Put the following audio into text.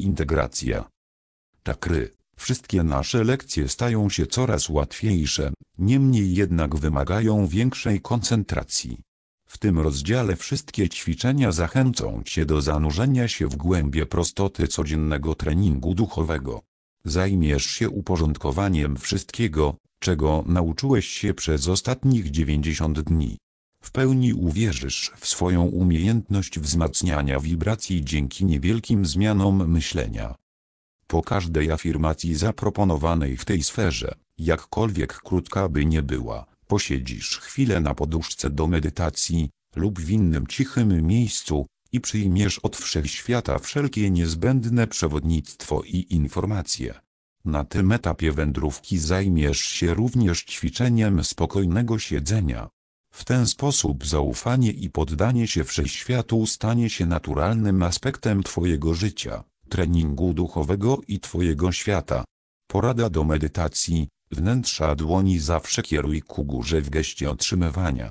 Integracja. Czakry. Wszystkie nasze lekcje stają się coraz łatwiejsze, niemniej jednak wymagają większej koncentracji. W tym rozdziale wszystkie ćwiczenia zachęcą Cię do zanurzenia się w głębie prostoty codziennego treningu duchowego. Zajmiesz się uporządkowaniem wszystkiego, czego nauczyłeś się przez ostatnich 90 dni. W pełni uwierzysz w swoją umiejętność wzmacniania wibracji dzięki niewielkim zmianom myślenia. Po każdej afirmacji zaproponowanej w tej sferze, jakkolwiek krótka by nie była, posiedzisz chwilę na poduszce do medytacji, lub w innym cichym miejscu, i przyjmiesz od wszechświata wszelkie niezbędne przewodnictwo i informacje. Na tym etapie wędrówki zajmiesz się również ćwiczeniem spokojnego siedzenia. W ten sposób zaufanie i poddanie się wszechświatu stanie się naturalnym aspektem Twojego życia, treningu duchowego i Twojego świata. Porada do medytacji, wnętrza dłoni zawsze kieruj ku górze w geście otrzymywania.